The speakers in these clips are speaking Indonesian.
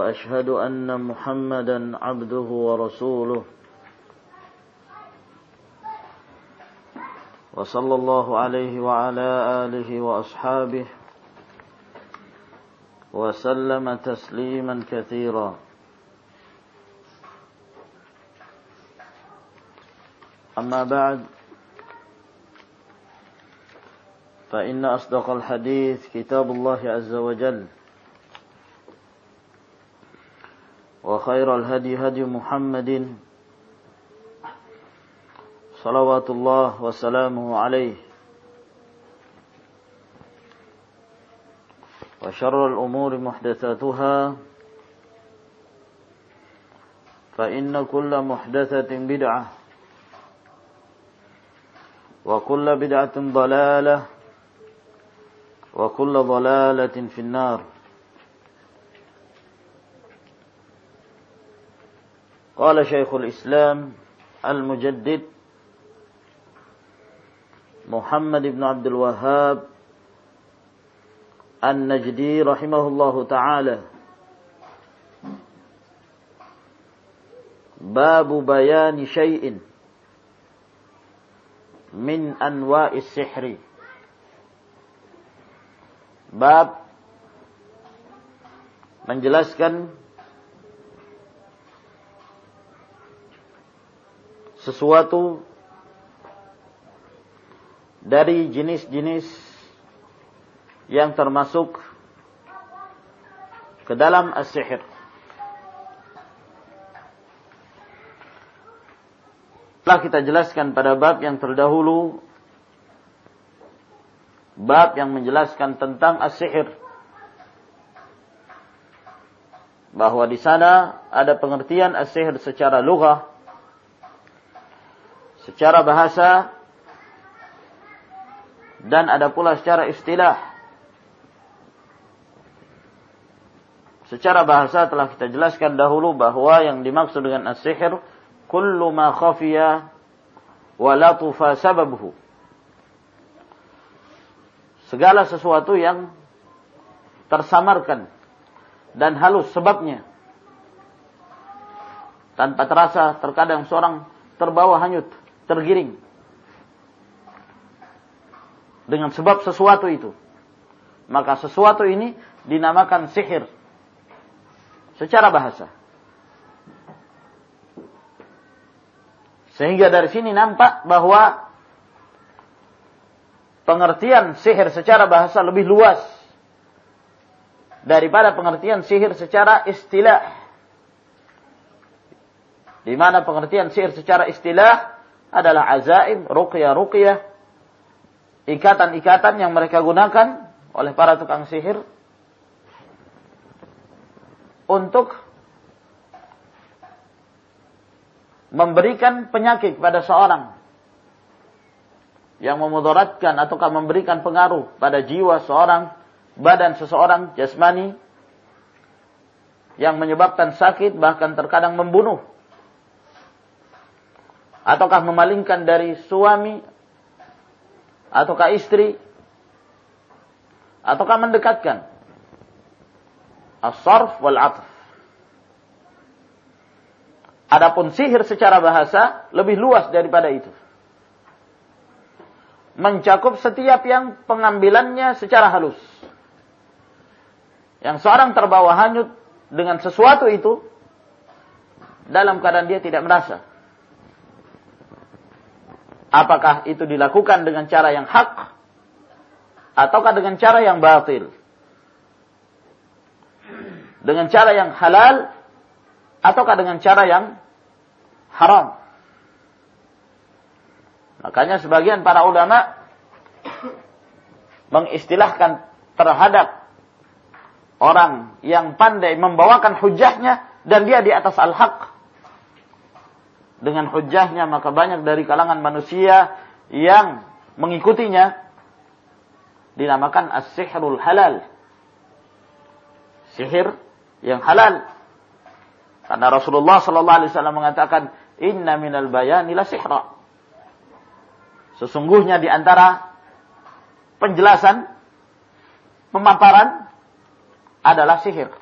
وأشهد أن محمدا عبده ورسوله. وصلى الله عليه وعلى آله وأصحابه وسلم تسليما كثيرا. أما بعد فإن أصدق الحديث كتاب الله عز وجل. وخير الهدي هدي محمد صلوات الله وسلامه عليه. وشر الأمور محدثاتها. فإن كل محدثة بدعة. وكل بدعة ضلالة. وكل ضلالة في النار. قال شيخ الإسلام المجدد محمد بن عبد الوهاب النجدي رحمه الله تعالى. باب بيان شيء من أنواع السحر. باب menjelaskan sesuatu dari jenis-jenis yang termasuk ke dalam as-sihir. Telah kita jelaskan pada bab yang terdahulu bab yang menjelaskan tentang as-sihir. Bahwa di sana ada pengertian as-sihir secara lughah secara bahasa dan ada pula secara istilah. Secara bahasa telah kita jelaskan dahulu bahwa yang dimaksud dengan as-sihir kullu ma khafiya wa latufa sababuhu. Segala sesuatu yang tersamarkan dan halus sebabnya. Tanpa terasa terkadang seorang terbawa hanyut tergiring dengan sebab sesuatu itu. Maka sesuatu ini dinamakan sihir secara bahasa. Sehingga dari sini nampak bahwa pengertian sihir secara bahasa lebih luas daripada pengertian sihir secara istilah. Di mana pengertian sihir secara istilah adalah azaim, ruqyah-ruqyah, ikatan-ikatan yang mereka gunakan oleh para tukang sihir untuk memberikan penyakit pada seorang yang memudaratkan ataukah memberikan pengaruh pada jiwa seorang, badan seseorang, jasmani, yang menyebabkan sakit bahkan terkadang membunuh ataukah memalingkan dari suami ataukah istri ataukah mendekatkan as-sarf wal atf Adapun sihir secara bahasa lebih luas daripada itu. Mencakup setiap yang pengambilannya secara halus. Yang seorang terbawa hanyut dengan sesuatu itu dalam keadaan dia tidak merasa. Apakah itu dilakukan dengan cara yang hak ataukah dengan cara yang batil? Dengan cara yang halal ataukah dengan cara yang haram? Makanya sebagian para ulama mengistilahkan terhadap orang yang pandai membawakan hujahnya dan dia di atas al-haq. Dengan hujahnya maka banyak dari kalangan manusia yang mengikutinya dinamakan as-sihrul halal. Sihir yang halal. Karena Rasulullah sallallahu alaihi wasallam mengatakan, "Inna minal bayani la sihra." Sesungguhnya di antara penjelasan pemaparan adalah sihir.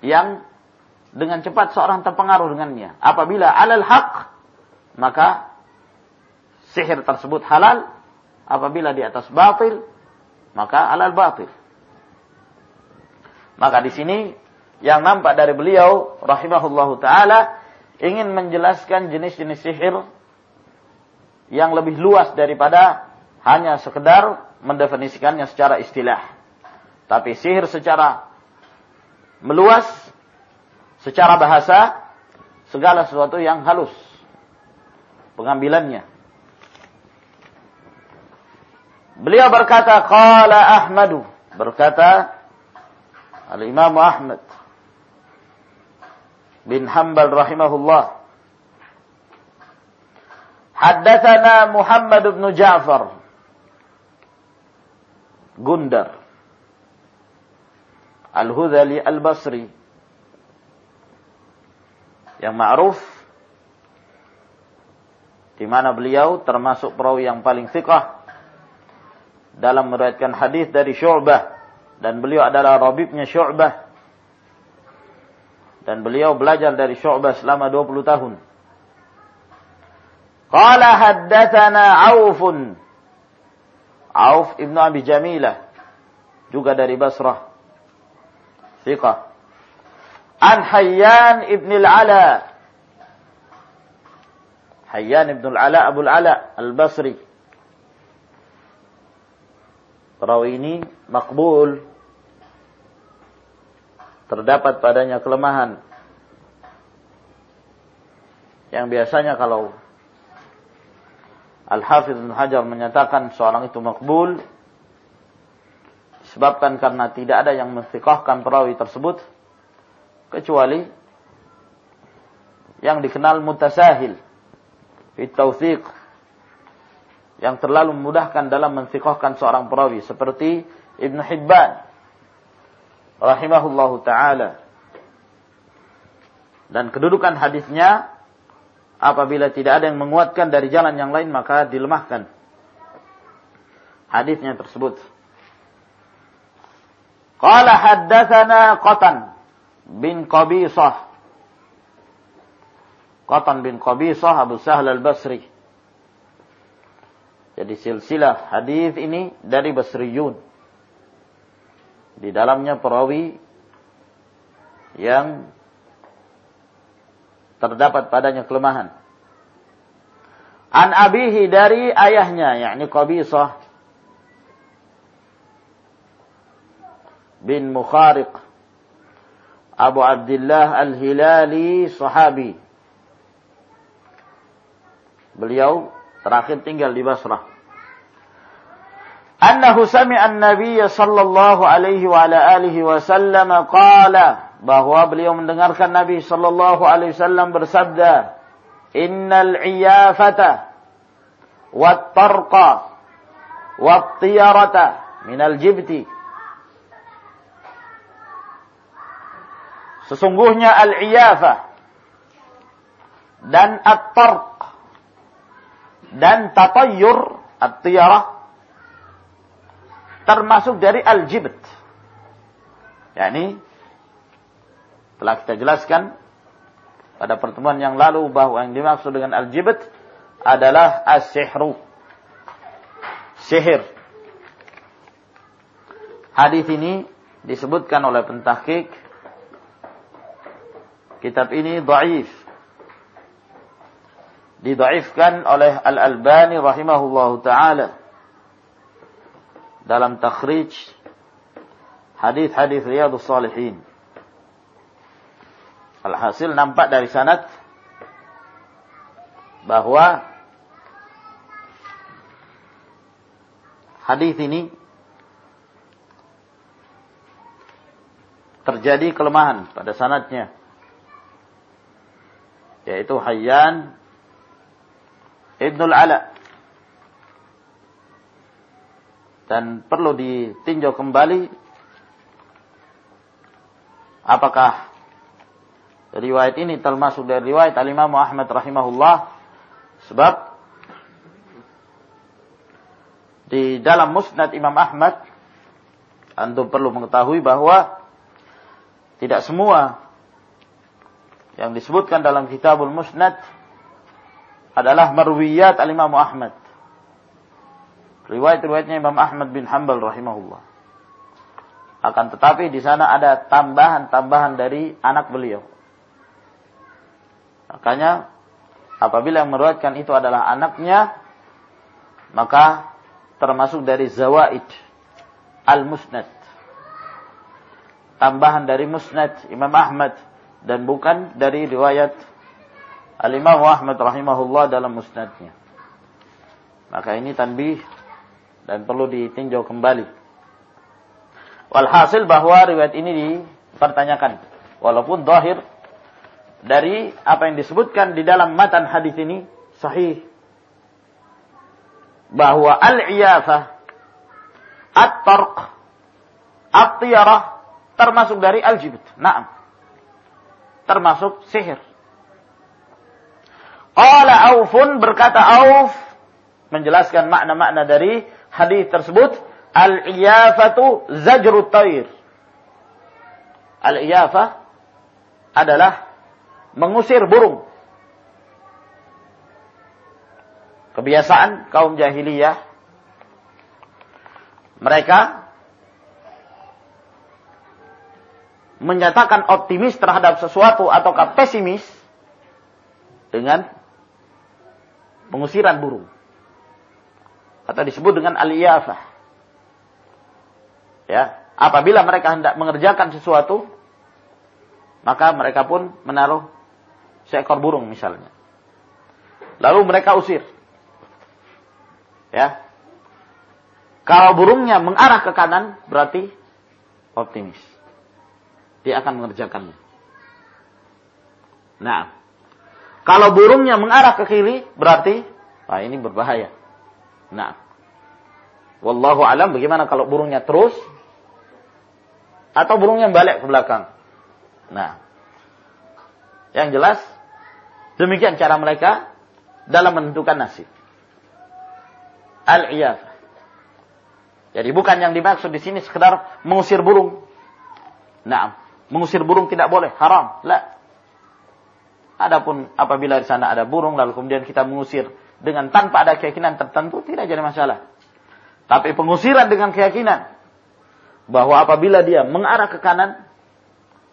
Yang dengan cepat seorang terpengaruh dengannya. Apabila alal haq, maka sihir tersebut halal. Apabila di atas batil, maka alal batil. Maka di sini yang nampak dari beliau rahimahullahu taala ingin menjelaskan jenis-jenis sihir yang lebih luas daripada hanya sekedar mendefinisikannya secara istilah. Tapi sihir secara meluas, secara bahasa, segala sesuatu yang halus pengambilannya. Beliau berkata, Qala Ahmadu. Berkata, Al-Imam Ahmad bin Hanbal rahimahullah. Haddatsana Muhammad bin Ja'far Gundar Al-Hudhali Al-Basri yang ma'ruf di mana beliau termasuk perawi yang paling thiqah dalam meriwayatkan hadis dari Syu'bah dan beliau adalah rabibnya Syu'bah dan beliau belajar dari Syu'bah selama 20 tahun. Qala haddatsana Auf Auf ibnu Abi Jamilah juga dari Basrah. Thiqah. An Hayyan ibn al-Ala. Hayyan ibn al-Ala Abu al-Ala al-Basri. Perawi ini makbul terdapat padanya kelemahan yang biasanya kalau Al-Hafidh Ibn Hajar menyatakan seorang itu makbul disebabkan karena tidak ada yang menfikahkan perawi tersebut kecuali yang dikenal mutasahil fit yang terlalu memudahkan dalam menfikahkan seorang perawi seperti Ibn Hibban rahimahullahu taala. Dan kedudukan hadisnya apabila tidak ada yang menguatkan dari jalan yang lain maka dilemahkan hadisnya tersebut. Qala haddatsana Qatan bin Qabisah. Qatan bin Qabisah Abu Sahal Al-Basri. Jadi silsilah hadis ini dari Basriyun di dalamnya perawi yang terdapat padanya kelemahan. An abihi dari ayahnya, yakni Qabisah bin Mukhariq Abu Abdullah Al-Hilali sahabi. Beliau terakhir tinggal di Basrah annahu sami'a an-nabiy sallallahu alaihi wa ala alihi wasallam qala bahwa beliau mendengarkan Nabi sallallahu alaihi wasallam bersabda innal iyafata wat tarqa wat tiyarata minal jibti sesungguhnya al-iyafah dan at-tarq dan tatayyur at-tiyarah termasuk dari al-jibt. yakni telah kita jelaskan pada pertemuan yang lalu bahwa yang dimaksud dengan al-jibt adalah as-sihru. Sihir. Hadis ini disebutkan oleh pentahkik kitab ini dhaif. Didaifkan oleh Al-Albani rahimahullahu taala dalam takhrij hadis-hadis Riyadhus Shalihin. Alhasil nampak dari sanad bahwa hadis ini terjadi kelemahan pada sanatnya. Yaitu Hayyan Ibnul Ala. Dan perlu ditinjau kembali apakah riwayat ini termasuk dari riwayat Al-Imam Ahmad rahimahullah sebab di dalam musnad Imam Ahmad antum perlu mengetahui bahwa tidak semua yang disebutkan dalam kitabul musnad adalah marwiyat al-Imam Ahmad. Riwayat-riwayatnya Imam Ahmad bin Hanbal rahimahullah. Akan tetapi di sana ada tambahan-tambahan dari anak beliau. Makanya apabila yang meriwayatkan itu adalah anaknya, maka termasuk dari zawaid al-musnad. Tambahan dari musnad Imam Ahmad dan bukan dari riwayat Al-Imam Ahmad rahimahullah dalam musnadnya. Maka ini tanbih dan perlu ditinjau kembali. Walhasil bahwa riwayat ini dipertanyakan. Walaupun zahir dari apa yang disebutkan di dalam matan hadis ini sahih. Bahwa al-iyafah, at-tarq, at-tiyarah termasuk dari al-jibt. Naam. Termasuk sihir. Qala Aufun berkata Auf menjelaskan makna-makna dari hadis tersebut al-iyafatu zajrut tair. Al-iyafah adalah mengusir burung. Kebiasaan kaum jahiliyah mereka menyatakan optimis terhadap sesuatu ataukah pesimis dengan pengusiran burung. Atau disebut dengan aliyafah. Ya, apabila mereka hendak mengerjakan sesuatu, maka mereka pun menaruh seekor burung misalnya. Lalu mereka usir. Ya. Kalau burungnya mengarah ke kanan, berarti optimis. Dia akan mengerjakannya. Nah, kalau burungnya mengarah ke kiri, berarti nah ini berbahaya. Nah, wallahu alam bagaimana kalau burungnya terus atau burungnya balik ke belakang. Nah, yang jelas demikian cara mereka dalam menentukan nasib. Al-iyaf. Jadi bukan yang dimaksud di sini sekedar mengusir burung. Nah, mengusir burung tidak boleh, haram. La. Adapun apabila di sana ada burung lalu kemudian kita mengusir dengan tanpa ada keyakinan tertentu tidak jadi masalah. Tapi pengusiran dengan keyakinan bahwa apabila dia mengarah ke kanan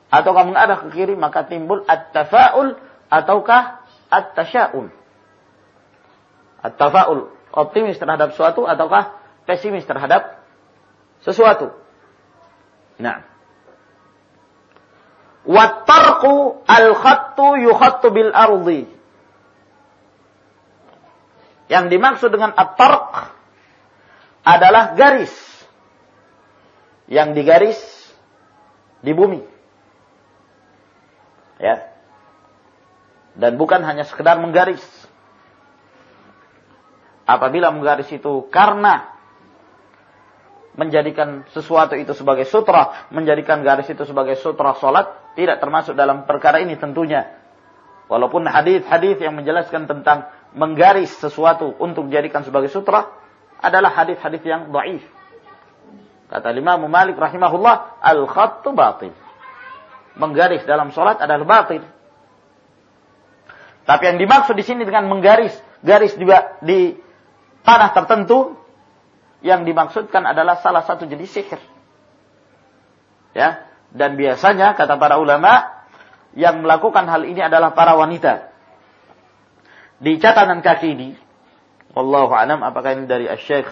ataukah mengarah ke kiri maka timbul at-tafaul ataukah at-tasyaul. At-tafaul optimis terhadap sesuatu ataukah pesimis terhadap sesuatu. Nah. Wattarqu al-khattu yukhattu bil ardi. Yang dimaksud dengan at-tarq adalah garis yang digaris di bumi. Ya. Dan bukan hanya sekedar menggaris. Apabila menggaris itu karena menjadikan sesuatu itu sebagai sutra, menjadikan garis itu sebagai sutra solat, tidak termasuk dalam perkara ini tentunya. Walaupun hadis-hadis yang menjelaskan tentang menggaris sesuatu untuk dijadikan sebagai sutra adalah hadis-hadis yang dhaif. Kata Imam Malik rahimahullah, al-khattu batil. Menggaris dalam solat adalah batil. Tapi yang dimaksud di sini dengan menggaris, garis juga di tanah tertentu, yang dimaksudkan adalah salah satu jenis sihir. Ya, dan biasanya kata para ulama yang melakukan hal ini adalah para wanita. Di catatan kaki ini, wallahu alam apakah ini dari Syekh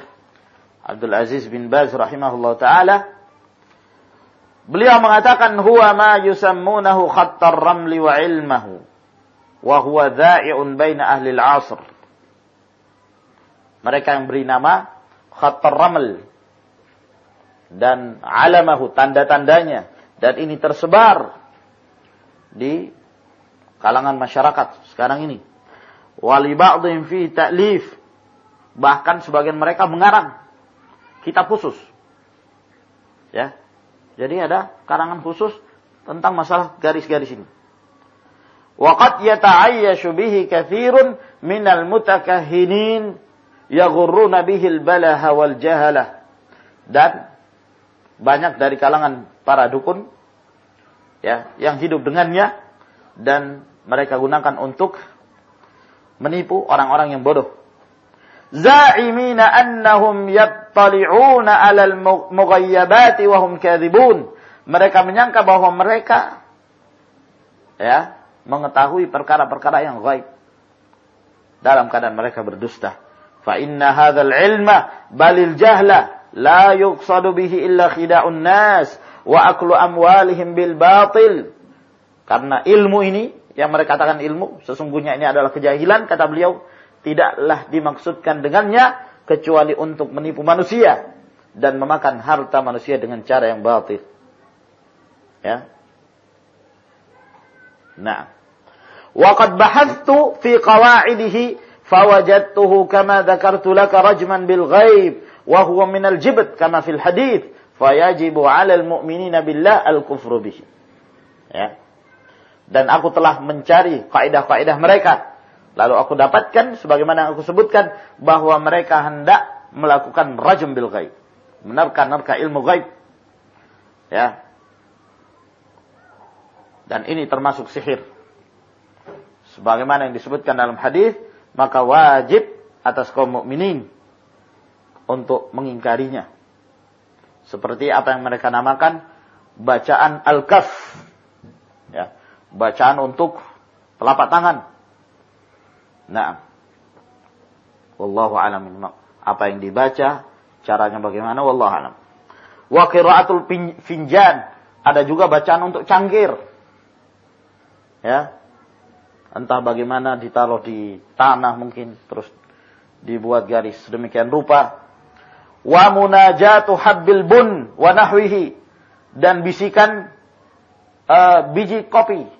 Abdul Aziz bin Baz rahimahullah taala Beliau mengatakan huwa ma yusammunahu khattar ramli wa ilmahu wa huwa dha'i'un baina ahli al-'asr. Mereka yang beri nama khattar raml dan alamahu tanda-tandanya Dan ini tersebar di kalangan masyarakat sekarang ini. Wali ba'dhim fi ta'lif. Bahkan sebagian mereka mengarang kitab khusus. Ya. Jadi ada karangan khusus tentang masalah garis-garis ini. Waqad yata'ayyashu bihi kathirun minal yaghurruna bihi al-balaha wal jahalah. Dan banyak dari kalangan para dukun ya yang hidup dengannya dan mereka gunakan untuk menipu orang-orang yang bodoh. Za'imina annahum yattali'una 'alal mughayyabati wa hum kadhibun. Mereka menyangka bahwa mereka ya mengetahui perkara-perkara yang gaib dalam keadaan mereka berdusta. Fa inna hadzal ilma balil jahla la yuqsadu bihi illa khida'un nas wa aklu amwalihim bil batil. Karena ilmu ini yang mereka katakan ilmu, sesungguhnya ini adalah kejahilan kata beliau, tidaklah dimaksudkan dengannya kecuali untuk menipu manusia dan memakan harta manusia dengan cara yang batil. Ya. Nah. Waqad bahathtu fi qawa'idihi fawajadtuhu kama dzakartu laka rajman bil ghaib wa huwa al jibt kama fil hadith fayajibu 'alal mu'minina billah al-kufru bihi. Ya. Dan aku telah mencari kaidah-kaidah mereka. Lalu aku dapatkan sebagaimana aku sebutkan bahwa mereka hendak melakukan rajm bil ghaib. Menerka-nerka ilmu gaib. Ya. Dan ini termasuk sihir. Sebagaimana yang disebutkan dalam hadis, maka wajib atas kaum mukminin untuk mengingkarinya seperti apa yang mereka namakan bacaan al-kaf. Ya, bacaan untuk telapak tangan. Nah, wallahu alam apa yang dibaca, caranya bagaimana wallahu alam. Wa qiraatul finjan, ada juga bacaan untuk cangkir. Ya. Entah bagaimana ditaruh di tanah mungkin terus dibuat garis sedemikian rupa wa munajatu habbil bun wa nahwihi dan bisikan uh, biji kopi.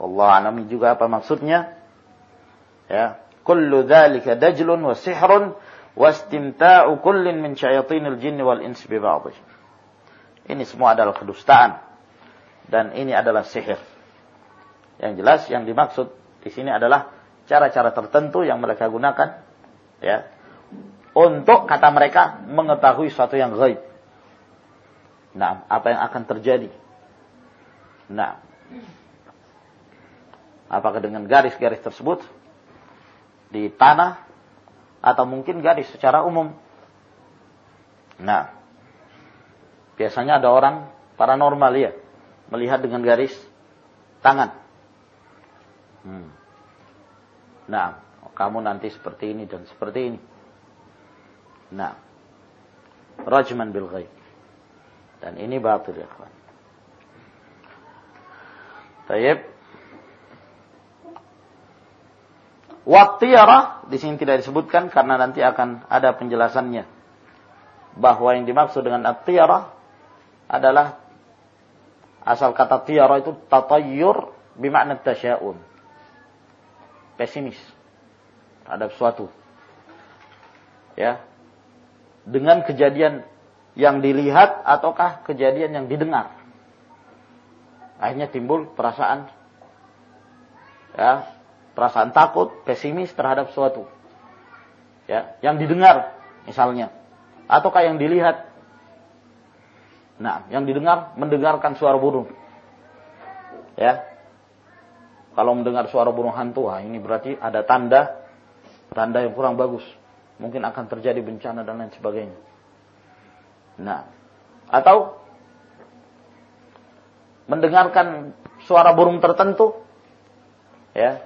Allah alami juga apa maksudnya. Ya, kullu dzalika dajlun wa sihrun wa istimta'u kullin min syayatinil jinni wal ins bi Ini semua adalah kedustaan dan ini adalah sihir. Yang jelas yang dimaksud di sini adalah cara-cara tertentu yang mereka gunakan ya untuk kata mereka mengetahui sesuatu yang gaib. Nah, apa yang akan terjadi? Nah, apakah dengan garis-garis tersebut di tanah atau mungkin garis secara umum? Nah, biasanya ada orang paranormal ya melihat dengan garis tangan. Hmm. Nah, kamu nanti seperti ini dan seperti ini. Nah. Rajman bil ghaib. Dan ini batil ya kawan. Tayyib. Wattiyarah di sini tidak disebutkan karena nanti akan ada penjelasannya. Bahwa yang dimaksud dengan at-tiyarah adalah asal kata tiyarah itu tatayyur bimakna tasya'un. Pesimis terhadap suatu. Ya, dengan kejadian yang dilihat ataukah kejadian yang didengar. Akhirnya timbul perasaan ya, perasaan takut, pesimis terhadap suatu. Ya, yang didengar misalnya ataukah yang dilihat. Nah, yang didengar mendengarkan suara burung. Ya. Kalau mendengar suara burung hantu, wah ini berarti ada tanda tanda yang kurang bagus mungkin akan terjadi bencana dan lain sebagainya. Nah, atau mendengarkan suara burung tertentu, ya,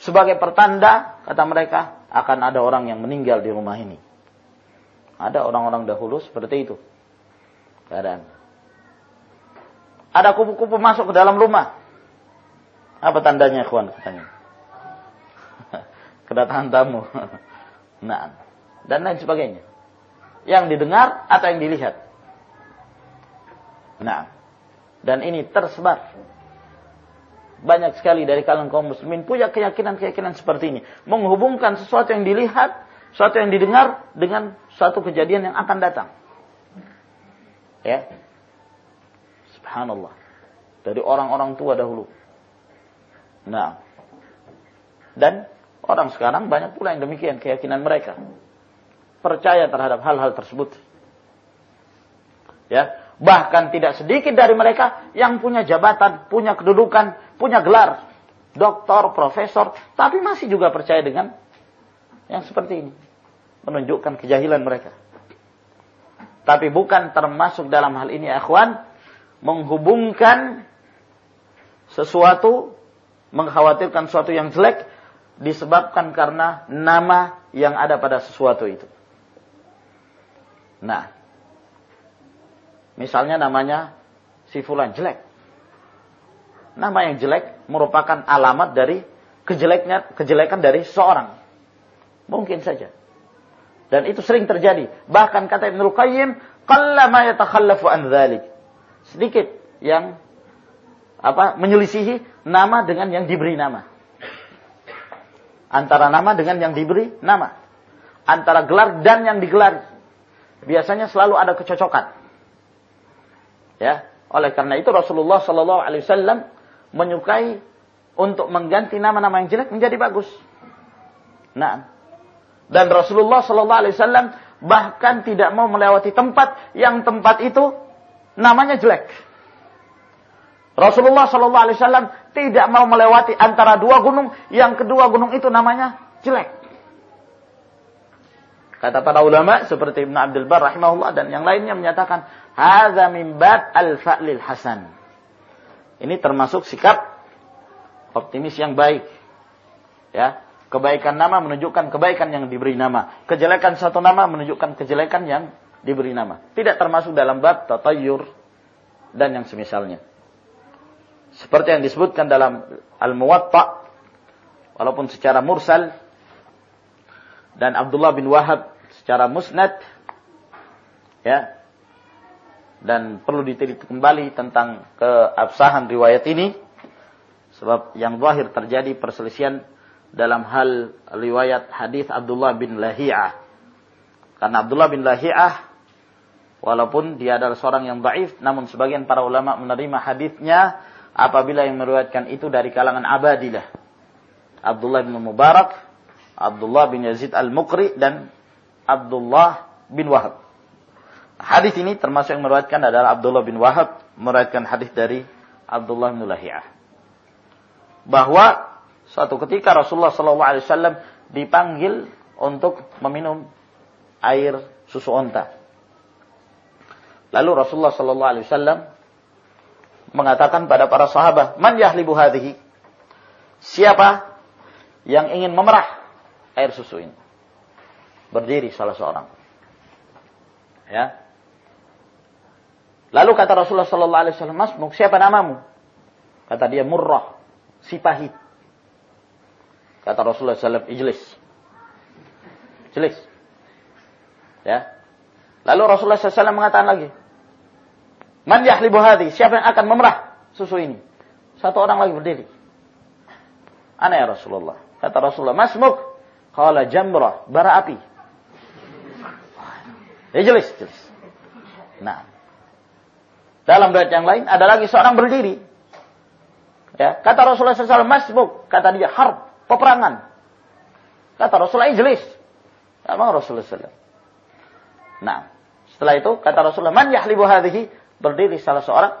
sebagai pertanda kata mereka akan ada orang yang meninggal di rumah ini. Ada orang-orang dahulu seperti itu keadaan. Ada kupu-kupu masuk ke dalam rumah. Apa tandanya, kawan katanya? Kedatangan tamu. Nah, dan lain sebagainya. Yang didengar atau yang dilihat. Nah, Dan ini tersebar. Banyak sekali dari kalangan kaum muslimin punya keyakinan-keyakinan seperti ini. Menghubungkan sesuatu yang dilihat, sesuatu yang didengar dengan suatu kejadian yang akan datang. Ya. Subhanallah. Dari orang-orang tua dahulu. Nah. Dan orang sekarang banyak pula yang demikian keyakinan mereka. Percaya terhadap hal-hal tersebut. Ya, bahkan tidak sedikit dari mereka yang punya jabatan, punya kedudukan, punya gelar, doktor, profesor, tapi masih juga percaya dengan yang seperti ini. Menunjukkan kejahilan mereka. Tapi bukan termasuk dalam hal ini akhwan menghubungkan sesuatu mengkhawatirkan sesuatu yang jelek disebabkan karena nama yang ada pada sesuatu itu. Nah, misalnya namanya si fulan jelek. Nama yang jelek merupakan alamat dari kejeleknya kejelekan dari seorang. Mungkin saja. Dan itu sering terjadi. Bahkan kata Ibnu Qayyim, qallama yatakhallafu an dzalik. Sedikit yang apa menyelisihi nama dengan yang diberi nama. Antara nama dengan yang diberi nama. Antara gelar dan yang digelar. Biasanya selalu ada kecocokan. Ya, oleh karena itu Rasulullah Shallallahu Alaihi Wasallam menyukai untuk mengganti nama-nama yang jelek menjadi bagus. Nah, dan Rasulullah Shallallahu Alaihi Wasallam bahkan tidak mau melewati tempat yang tempat itu namanya jelek. Rasulullah Shallallahu Alaihi Wasallam tidak mau melewati antara dua gunung, yang kedua gunung itu namanya jelek. Kata para ulama seperti Ibn Abdul Bar rahimahullah dan yang lainnya menyatakan hadza min bab al-fa'lil hasan. Ini termasuk sikap optimis yang baik. Ya, Kebaikan nama menunjukkan kebaikan yang diberi nama. Kejelekan satu nama menunjukkan kejelekan yang diberi nama. Tidak termasuk dalam bab tatayur dan yang semisalnya. Seperti yang disebutkan dalam Al-Muwatta walaupun secara mursal dan Abdullah bin Wahab secara musnad ya dan perlu diteliti kembali tentang keabsahan riwayat ini sebab yang zahir terjadi perselisihan dalam hal riwayat hadis Abdullah bin Lahiyah. Karena Abdullah bin Lahiyah walaupun dia adalah seorang yang baif, namun sebagian para ulama menerima hadisnya apabila yang meriwayatkan itu dari kalangan abadilah. Abdullah bin Mubarak, Abdullah bin Yazid al-Mukri dan Abdullah bin Wahab. Hadis ini termasuk yang meriwayatkan adalah Abdullah bin Wahab meriwayatkan hadis dari Abdullah bin Lahiyah. Bahwa Suatu ketika Rasulullah SAW dipanggil untuk meminum air susu onta. Lalu Rasulullah SAW mengatakan pada para sahabat, Man yahlibu hadhihi? Siapa yang ingin memerah air susu ini? Berdiri salah seorang. Ya. Lalu kata Rasulullah SAW, Masmuk, siapa namamu? Kata dia Murrah, si pahit. Kata Rasulullah SAW, ijlis. Ijlis. Ya. Lalu Rasulullah SAW mengatakan lagi, Man yahlibu hadhi, siapa yang akan memerah susu ini? Satu orang lagi berdiri. Ana ya Rasulullah. Kata Rasulullah, Masmuk. Kala jamrah, bara api. Ijlis, ijlis. Nah. Dalam riwayat yang lain ada lagi seorang berdiri. Ya, kata Rasulullah SAW, Masmuk. Kata dia, harb peperangan. Kata Rasulullah ijlis. Emang Rasulullah SAW. Nah, setelah itu kata Rasulullah, man yahlibu hadhihi? Berdiri salah seorang.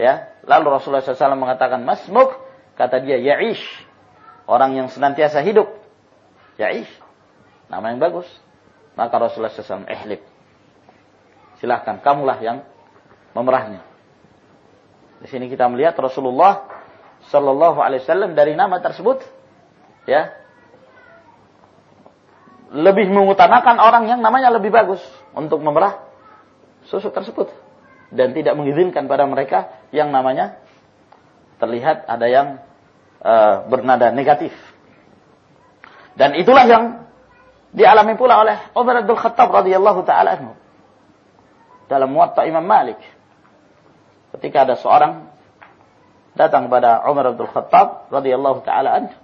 Ya, lalu Rasulullah SAW mengatakan, masmuk. Kata dia, ya'ish. Orang yang senantiasa hidup. Ya'ish. Nama yang bagus. Maka Rasulullah SAW, ihlib. Silahkan, kamulah yang memerahnya. Di sini kita melihat Rasulullah Sallallahu Alaihi Wasallam dari nama tersebut ya lebih mengutamakan orang yang namanya lebih bagus untuk memerah susu tersebut dan tidak mengizinkan pada mereka yang namanya terlihat ada yang uh, bernada negatif. Dan itulah yang dialami pula oleh Umar bin Khattab radhiyallahu taala anhu dalam Muwatta Imam Malik. ketika ada seorang datang kepada Umar bin Khattab radhiyallahu taala anhu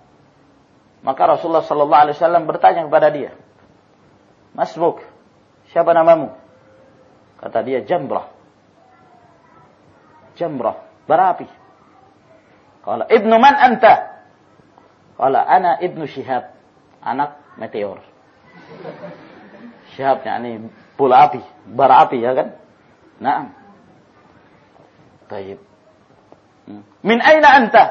maka Rasulullah sallallahu alaihi wasallam bertanya kepada dia Masmuk siapa namamu kata dia Jamrah Jamrah berapi Kala ibnu man anta Kala ana ibnu Syihab anak meteor Syihab yakni bola api bara api ya kan Nah Taib Min aina anta?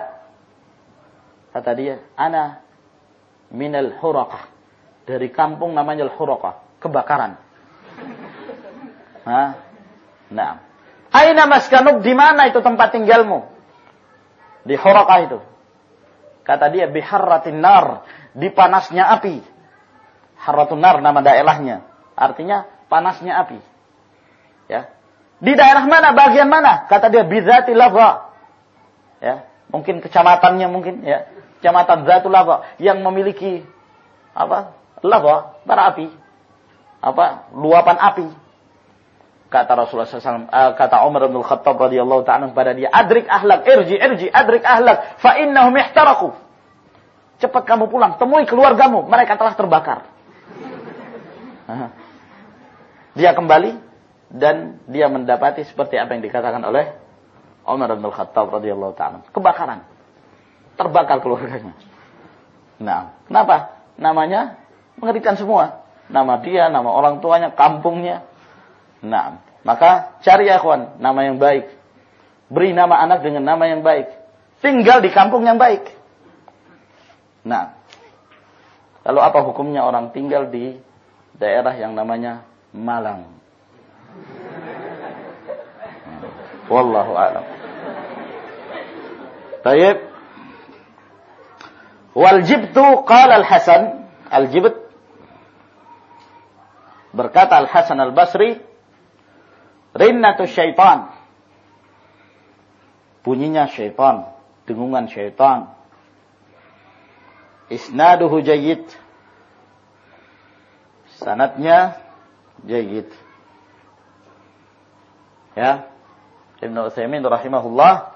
Kata dia, ana minal huraqah. Dari kampung namanya al-huraqah, kebakaran. Hah? Nah. Aina maskanuk di mana itu tempat tinggalmu? Di huraqah itu. Kata dia biharratin nar, di panasnya api. Harratun nar nama daerahnya. Artinya panasnya api. Ya. Di daerah mana? Bagian mana? Kata dia bidzati lava ya mungkin kecamatannya mungkin ya kecamatan Zatul Lava yang memiliki apa lava bara api apa luapan api kata Rasulullah SAW, uh, eh, kata Umar bin Khattab radhiyallahu taala pada dia, adrik ahlak, irji, irji, adrik ahlak, fa innahum ihtaraku. Cepat kamu pulang, temui keluargamu, mereka telah terbakar. dia kembali dan dia mendapati seperti apa yang dikatakan oleh Umar bin Khattab radhiyallahu taala. Kebakaran. Terbakar keluarganya. Nah, kenapa? Namanya mengerikan semua. Nama dia, nama orang tuanya, kampungnya. Nah, maka cari ya kawan, nama yang baik. Beri nama anak dengan nama yang baik. Tinggal di kampung yang baik. Nah, lalu apa hukumnya orang tinggal di daerah yang namanya Malang? Wallahu a'lam. Baik. Wal jibtu qala al-Hasan, al-jibt berkata Al-Hasan Al-Basri, rinnatu syaitan. Bunyinya syaitan, dengungan syaitan. Isnaduhu jayyid. Sanatnya jayyid. Ya, Ibn Utsaimin rahimahullah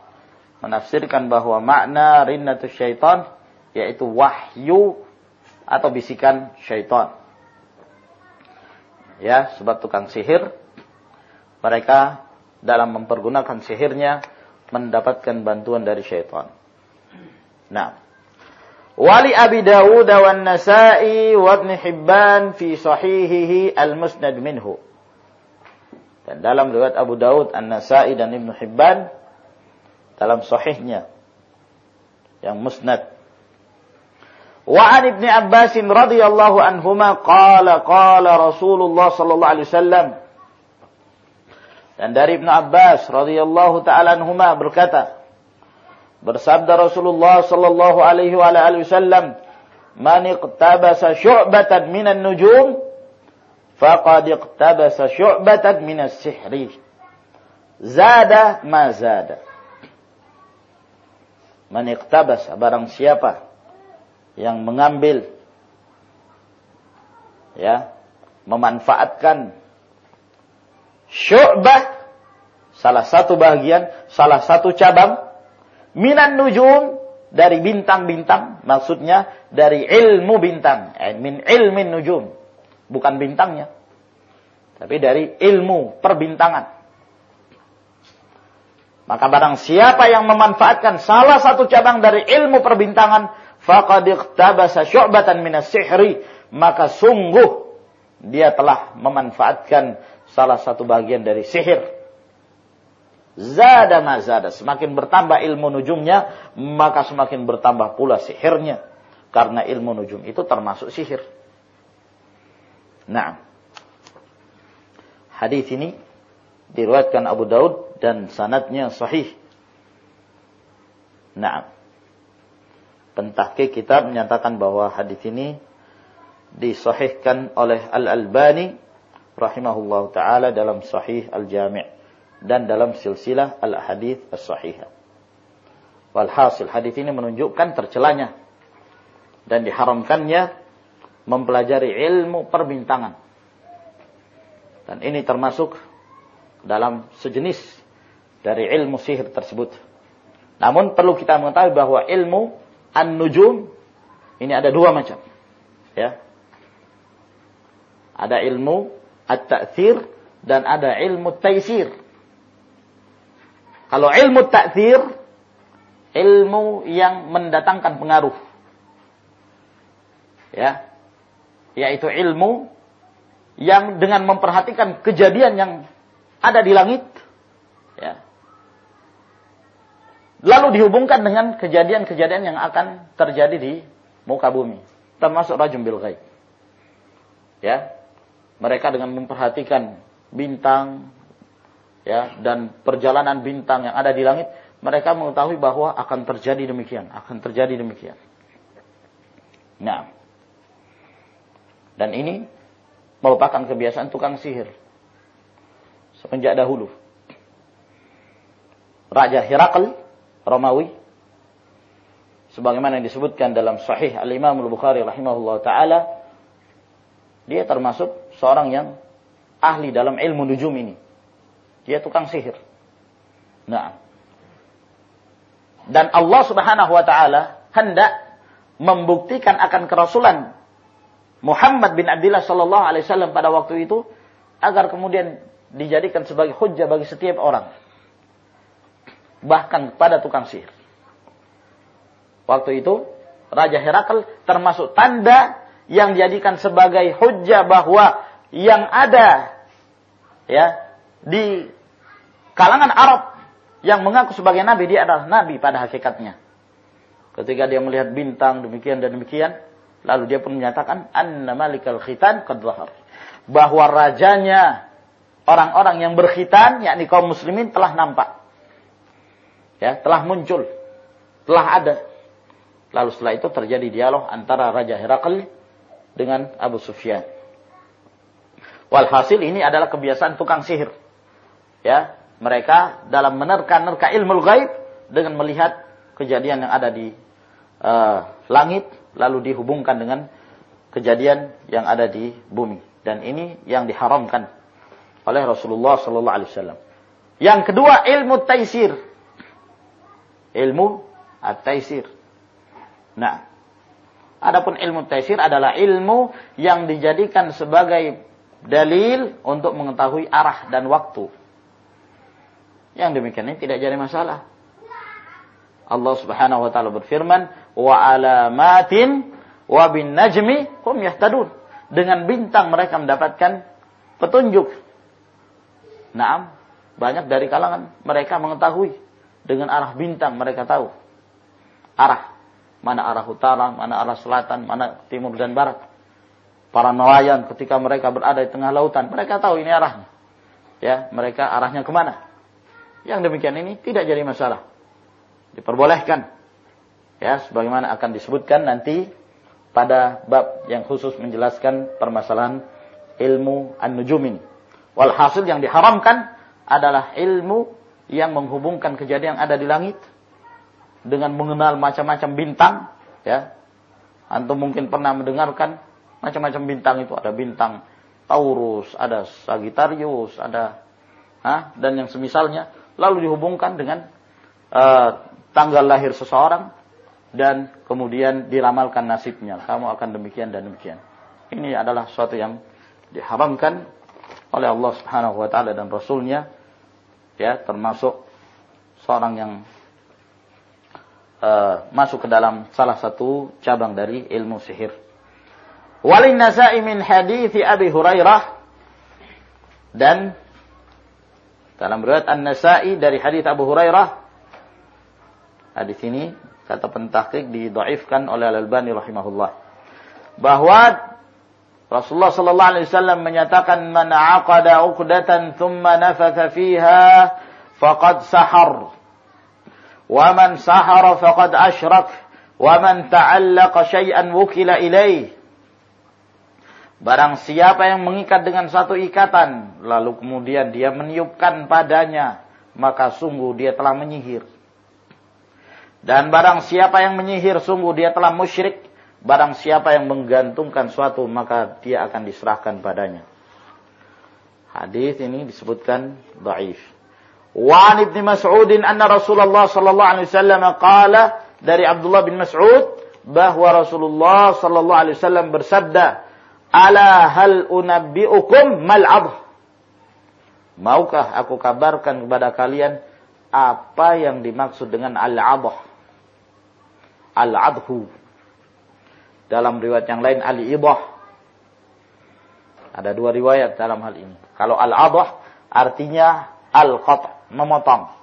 menafsirkan bahwa makna rinnatu syaitan yaitu wahyu atau bisikan syaitan. Ya, sebab tukang sihir mereka dalam mempergunakan sihirnya mendapatkan bantuan dari syaitan. Nah, Wali Abi Dawud wa Nasa'i wa Ibn Hibban fi sahihihi al-musnad minhu. Dan dalam riwayat Abu Daud, An-Nasai dan Ibnu Hibban dalam sahihnya yang musnad. Wa an Ibnu Abbas radhiyallahu anhuma qala qala Rasulullah sallallahu alaihi wasallam dan dari Ibnu Abbas radhiyallahu taala anhuma berkata bersabda Rasulullah sallallahu alaihi wa alihi wasallam man iqtabasa syu'batan minan nujum faqad iqtabasa syu'batan min as-sihri zada ma zada. Man iqtabasa barang siapa yang mengambil ya memanfaatkan syu'bah salah satu bagian salah satu cabang minan nujum dari bintang-bintang maksudnya dari ilmu bintang eh, min ilmin nujum bukan bintangnya. Tapi dari ilmu perbintangan. Maka barang siapa yang memanfaatkan salah satu cabang dari ilmu perbintangan, faqad iqtabasa syu'batan minas sihri, maka sungguh dia telah memanfaatkan salah satu bagian dari sihir. Zada mazada, semakin bertambah ilmu nujumnya, maka semakin bertambah pula sihirnya. Karena ilmu nujum itu termasuk sihir. Nah, hadis ini diriwayatkan Abu Daud dan sanadnya sahih. Nah, pentahqiq kitab menyatakan bahwa hadis ini disahihkan oleh Al-Albani rahimahullah taala dalam Sahih Al-Jami' dan dalam silsilah Al-Hadits As-Sahihah. Walhasil hadis ini menunjukkan tercelanya dan diharamkannya mempelajari ilmu perbintangan. Dan ini termasuk dalam sejenis dari ilmu sihir tersebut. Namun perlu kita mengetahui bahwa ilmu an-nujum ini ada dua macam. Ya. Ada ilmu at-ta'thir dan ada ilmu taisir. Kalau ilmu ta'thir ilmu yang mendatangkan pengaruh. Ya. Yaitu ilmu yang dengan memperhatikan kejadian yang ada di langit ya. Lalu dihubungkan dengan kejadian-kejadian yang akan terjadi di muka bumi, termasuk rajum bil. Ya. Mereka dengan memperhatikan bintang ya dan perjalanan bintang yang ada di langit, mereka mengetahui bahwa akan terjadi demikian, akan terjadi demikian. Nah. Dan ini merupakan kebiasaan tukang sihir. Semenjak dahulu. Raja Herakl, Romawi, sebagaimana yang disebutkan dalam Sahih Al-Imam Al-Bukhari rahimahullah taala, dia termasuk seorang yang ahli dalam ilmu nujum ini. Dia tukang sihir. Nah. Dan Allah Subhanahu wa taala hendak membuktikan akan kerasulan Muhammad bin Abdullah sallallahu alaihi wasallam pada waktu itu agar kemudian dijadikan sebagai hujah bagi setiap orang. Bahkan kepada tukang sihir. Waktu itu Raja Herakl termasuk tanda yang dijadikan sebagai hujah bahwa yang ada ya di kalangan Arab yang mengaku sebagai nabi dia adalah nabi pada hakikatnya. Ketika dia melihat bintang demikian dan demikian, Lalu dia pun menyatakan anna malikal khitan qad Bahwa rajanya orang-orang yang berkhitan yakni kaum muslimin telah nampak. Ya, telah muncul. Telah ada. Lalu setelah itu terjadi dialog antara Raja Herakl dengan Abu Sufyan. Walhasil ini adalah kebiasaan tukang sihir. Ya, mereka dalam menerka-nerka ilmu gaib dengan melihat kejadian yang ada di uh, langit lalu dihubungkan dengan kejadian yang ada di bumi dan ini yang diharamkan oleh Rasulullah sallallahu alaihi wasallam. Yang kedua ilmu taisir. Ilmu at-taisir. Nah, adapun ilmu taisir adalah ilmu yang dijadikan sebagai dalil untuk mengetahui arah dan waktu. Yang demikian ini tidak jadi masalah. Allah Subhanahu wa taala berfirman, "Wa alamatin wa bin najmi hum yahtadun." Dengan bintang mereka mendapatkan petunjuk. Naam, banyak dari kalangan mereka mengetahui dengan arah bintang mereka tahu arah mana arah utara, mana arah selatan, mana timur dan barat. Para nelayan ketika mereka berada di tengah lautan, mereka tahu ini arahnya. Ya, mereka arahnya ke mana. Yang demikian ini tidak jadi masalah diperbolehkan. Ya, sebagaimana akan disebutkan nanti pada bab yang khusus menjelaskan permasalahan ilmu an-nujum ini. Walhasil yang diharamkan adalah ilmu yang menghubungkan kejadian yang ada di langit dengan mengenal macam-macam bintang, ya. Antum mungkin pernah mendengarkan macam-macam bintang itu, ada bintang Taurus, ada Sagittarius, ada ah, dan yang semisalnya, lalu dihubungkan dengan uh, tanggal lahir seseorang dan kemudian diramalkan nasibnya. Kamu akan demikian dan demikian. Ini adalah sesuatu yang diharamkan oleh Allah Subhanahu wa taala dan rasulnya ya termasuk seorang yang uh, masuk ke dalam salah satu cabang dari ilmu sihir. Walin Nasa'i min hadis Abi Hurairah dan dalam riwayat An-Nasa'i dari hadis Abu Hurairah Hadis ini kata pentahqiq didoifkan oleh Al-Albani rahimahullah. Bahwa Rasulullah sallallahu alaihi wasallam menyatakan man aqada 'uqdatan thumma nafatha fiha faqad sahar. Wa man sahara faqad asyrak. Wa man ta'allaqa syai'an wukila ilaih. Barang siapa yang mengikat dengan satu ikatan, lalu kemudian dia meniupkan padanya, maka sungguh dia telah menyihir. Dan barang siapa yang menyihir sungguh dia telah musyrik. Barang siapa yang menggantungkan suatu maka dia akan diserahkan padanya. Hadis ini disebutkan dhaif. Wa an Ibnu Mas'udin anna Rasulullah sallallahu alaihi wasallam qala dari Abdullah bin Mas'ud bahwa Rasulullah sallallahu alaihi wasallam bersabda, "Ala hal unabbiukum mal adh?" Maukah aku kabarkan kepada kalian apa yang dimaksud dengan al-adh? Al-adhu. Dalam riwayat yang lain al-idah. Ada dua riwayat dalam hal ini. Kalau al-adh artinya al-qat', memotong.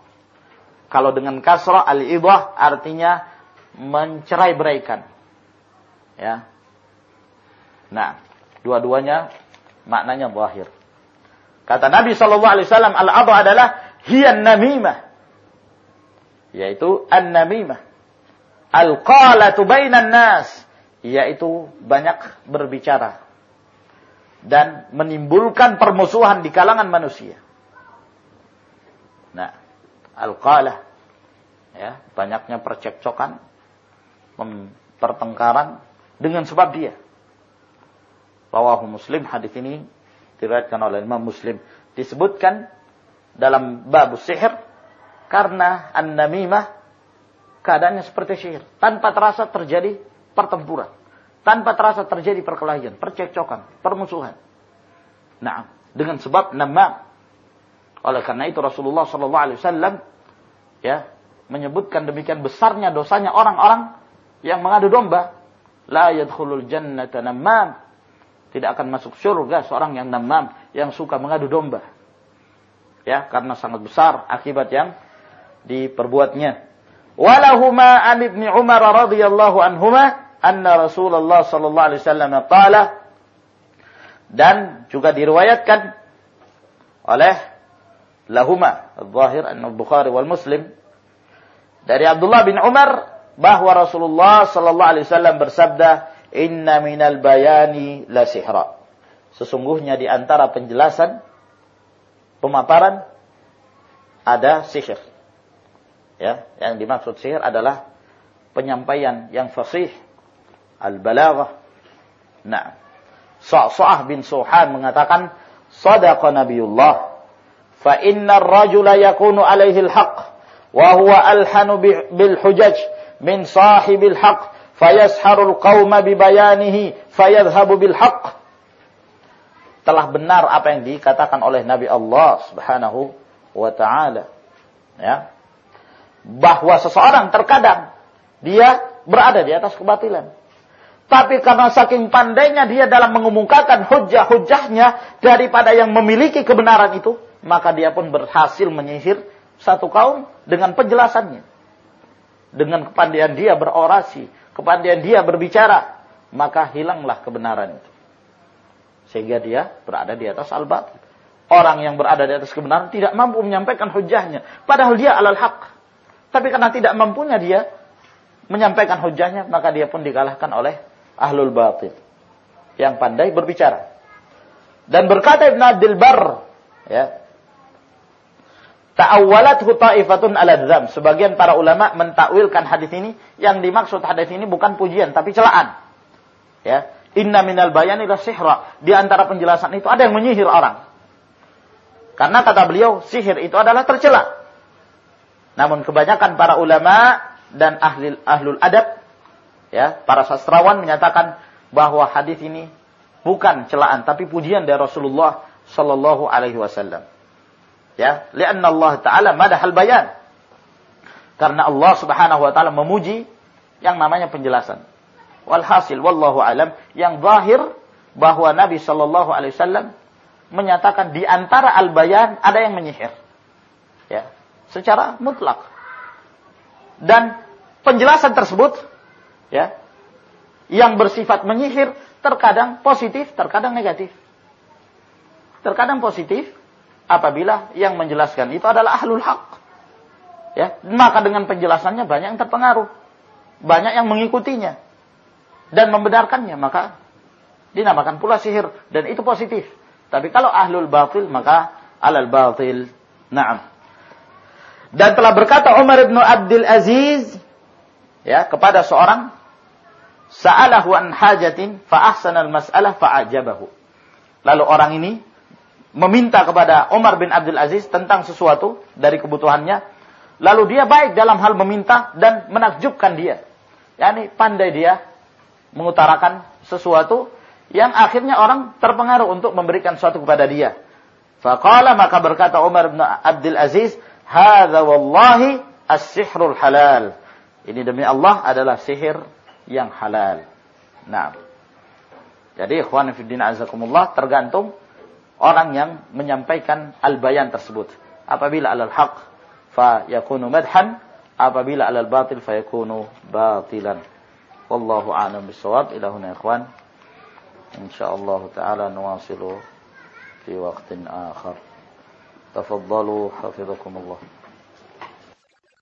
Kalau dengan kasrah al-idah artinya mencerai beraikan. Ya. Nah, dua-duanya maknanya zahir. Kata Nabi sallallahu alaihi wasallam al-adha adalah hiyan namimah. Yaitu an-namimah. Al-qalatu bainan nas, yaitu banyak berbicara dan menimbulkan permusuhan di kalangan manusia. Nah, al-qalah ya, banyaknya percekcokan, pertengkaran dengan sebab dia. Rawahu Muslim. Hadis ini diriwayatkan oleh Imam Muslim. Disebutkan dalam bab sihir karena an-namimah keadaannya seperti sihir tanpa terasa terjadi pertempuran. Tanpa terasa terjadi perkelahian percekcokan permusuhan. Nah dengan sebab nama. Oleh karena itu Rasulullah Shallallahu Alaihi Wasallam ya menyebutkan demikian besarnya dosanya orang-orang yang mengadu domba. La yadkhulul jannata namam. Tidak akan masuk surga seorang yang namam, yang suka mengadu domba. Ya, karena sangat besar akibat yang diperbuatnya. Walahuma an ibni Umar radhiyallahu anhuma anna Rasulullah sallallahu alaihi wasallam qala dan juga diriwayatkan oleh lahuma al-zahir an-Bukhari wal Muslim dari Abdullah bin Umar bahwa Rasulullah sallallahu alaihi wasallam bersabda, inna minal bayani la sihra. Sesungguhnya di antara penjelasan pemaparan ada sihir. Ya, yang dimaksud sihir adalah penyampaian yang fasih al-balaghah. Nah, Sa'sa'ah bin Suhan mengatakan sadaqa Nabiullah fa inna ar-rajula yakunu alaihi al-haq wa huwa alhanu bil hujaj min sahibil haq fayasharul qauma bibayanihi fayadhhabu bil haqq. Telah benar apa yang dikatakan oleh Nabi Allah Subhanahu wa taala. Ya. Bahwa seseorang terkadang dia berada di atas kebatilan. Tapi karena saking pandainya dia dalam mengumumkakan hujah-hujahnya daripada yang memiliki kebenaran itu, maka dia pun berhasil menyihir satu kaum dengan penjelasannya. Dengan kepandaian dia berorasi, kepandaian dia berbicara, maka hilanglah kebenaran itu. Sehingga dia berada di atas al-batil. Orang yang berada di atas kebenaran tidak mampu menyampaikan hujahnya. Padahal dia alal haq. Tapi karena tidak mampunya dia menyampaikan hujahnya, maka dia pun dikalahkan oleh ahlul batil. Yang pandai berbicara. Dan berkata Ibn Abdul Bar, ya, Ta'awalat ta'ifatun ala dzam. Sebagian para ulama mentakwilkan hadis ini yang dimaksud hadis ini bukan pujian tapi celaan. Ya. Inna minal bayani la sihra. Di antara penjelasan itu ada yang menyihir orang. Karena kata beliau sihir itu adalah tercela. Namun kebanyakan para ulama dan ahli ahlul adab ya, para sastrawan menyatakan bahwa hadis ini bukan celaan tapi pujian dari Rasulullah sallallahu alaihi wasallam. Ya, lianna Allah Ta'ala madahal bayan. Karena Allah Subhanahu wa taala memuji yang namanya penjelasan. Walhasil wallahu alam yang zahir bahwa Nabi sallallahu alaihi wasallam menyatakan di antara al-bayan ada yang menyihir. Ya, secara mutlak. Dan penjelasan tersebut ya yang bersifat menyihir terkadang positif, terkadang negatif. Terkadang positif, apabila yang menjelaskan itu adalah ahlul haq. Ya, maka dengan penjelasannya banyak yang terpengaruh. Banyak yang mengikutinya dan membenarkannya, maka dinamakan pula sihir dan itu positif. Tapi kalau ahlul batil maka alal batil. Naam. Dan telah berkata Umar bin Abdul Aziz ya kepada seorang sa'alahu an hajatin fa ahsana al mas'alah fa ajabahu. Lalu orang ini meminta kepada Umar bin Abdul Aziz tentang sesuatu dari kebutuhannya, lalu dia baik dalam hal meminta dan menakjubkan dia. Yani pandai dia mengutarakan sesuatu yang akhirnya orang terpengaruh untuk memberikan sesuatu kepada dia. Faqala maka berkata Umar bin Abdul Aziz, "Hadza wallahi as-sihrul halal." Ini demi Allah adalah sihir yang halal. Nah. Jadi ikhwan fillah azakumullah tergantung orang yang menyampaikan al-bayan tersebut. Apabila alal haq fa yakunu madhan, apabila alal batil fa yakunu batilan. Wallahu a'lam bisawab. Ila huna ikhwan. Insyaallah taala nuwasilu fi waqtin akhar. Tafaddalu hafizakumullah.